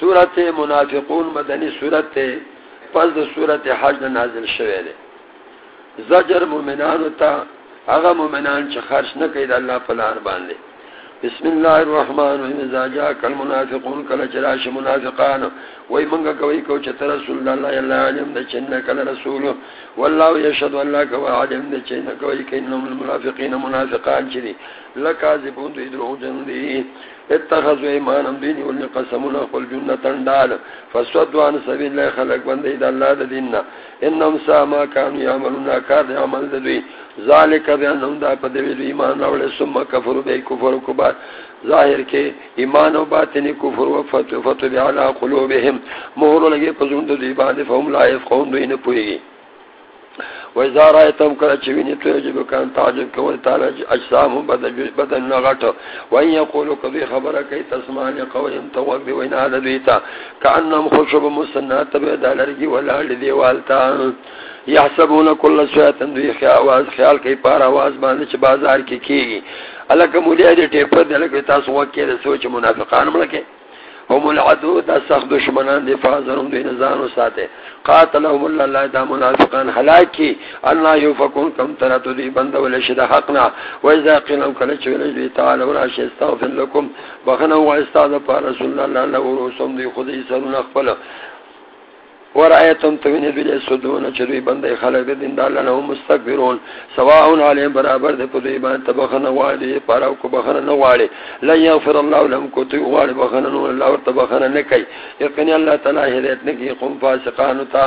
سورت منافقون مدنی سورت پس د سورت حج نازل شوه ده زجر مومنان تا هغه مومنان چې خرج نه کوي د الله په لار باندې. بسم الله الرحمن الرحیم. اذا جاء المنافقون کل چراش منافقان، وای منګه کوي کو چې تر رسول الله الله علم د چنه کل رسول. والله يشهد الله کو علم د چنه کوي کینم المنافقین منافقان چې لکاذبون دی درو جن دی اتخذوا ایمانم دینی ولن قسمون اخوال جنتن دال فسودوا عن سبیل اللہ خلق بندی دا اللہ دا دیننا. انہم سا ما کانو یعملون کار دی عمل دا دوی. ذالک بیانم دا پا دوی دوی ایمان راوڑے سم کفر بے کفر کو بات ظاہر کے ایمان و باطنی کفر و فتو فتو بی علا قلوبهم مہرو لگے پزون دا دوی باندی فهم لا یفقون دوی نپوئی گی. وإذا رأيتم كلا چويني تعجب كان تعجب كون تعالى أجسامهم بدن نغط وإن يقولوا كذي خبرك كي تسمع لقولهم توقف وإن هذا بيتا كأنهم خشب مسنات بيدا لرقي ولا لذي والتا يحسبون كل سوية دوی خیاواز خیال کئی پار آواز باندې چې بازار کې کیږي الکه مولیا دې ټیپر دې لکه تاسو وکړه سوچ منافقان ملکه هم العدو، دا سخت دشمنان دفاع دی فازرهم دی و ساتے قاتلهم اللہ اللہ دا منافقان حلاکی اللہ یوفکون کم تراتو دی بند و لشد حقنا و ازا قیلم کلچ و دی، تعالی و راش استغفر لکم. بخنو و استاد پا رسول اللہ اللہ و رسول دی خودی سرون اخفل. ورایتم توین بلی سدون چروی بندے خلق دین دالنا هم مستقبرون سواء علیم برابر دے پدوی بان تبخن والی پاراو کو بخن نوالی لن یغفر اللہ لهم کو توی والی بخن نو اللہ ور تبخن نکی. یقنی اللہ تعالی ہدایت نکی، قم فاسقان تا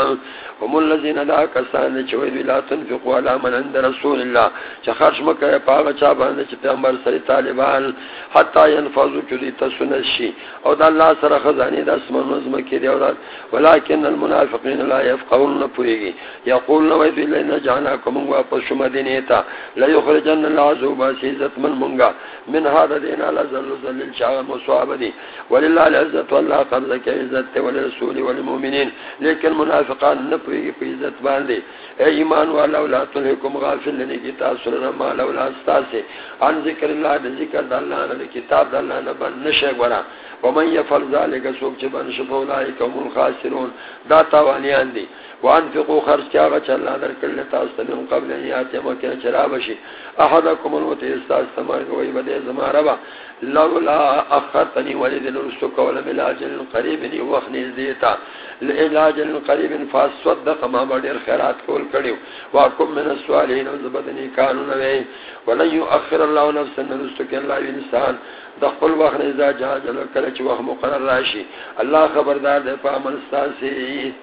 هم الذین دا کسان چوی دی لا تنفقوا علی من عند رسول اللہ. چ خرج مکه پاغه چا باندې چې پیغمبر سره طالبان. حتا ينفذوا چدی تسنشی او د الله سره خزانه د اسمانو زمکه دی اورات ولکن المن المنافقین لا يفقهون نپویگی یقول نوید لینا جاناکم واپس شما دینیتا لیخرجن العزوب سیزت من منگا من هذا دینا لزل زلل شاہ مصواب دی وللہ العزت واللہ قبض کے عزت ولرسول والمومنین لیکن منافقان نپویگی پی عزت باندی اے ایمان والا اولا تلحکم غافل لنی کی تاثر رما لولا استاسی عن ذکر اللہ ذکر دلنا کتاب دلنا نبن نشک ورا ومن يفعل ذلك سوق جبن شفولائك هم الخاسرون. دا تاوانیان دی. وانفقوا خرج کیا چلا در کل تاسو من قبل ان یاتی مکه چراب شي احدکم الموت استاس تمر کوئی بده زما ربا لولا اخرتني ولد الرسل قول بلاج قريب ني وخني زيتا العلاج القريب فاصدق ما بدر خیرات کول کړیو واکم من السوالین زبدنی قانون وی ولن يؤخر الله نفسا نرستك الله انسان. دخل وخت اذا جاء جل کله چې وخت مقرر راشي الله خبردار ده په عمل ستاسي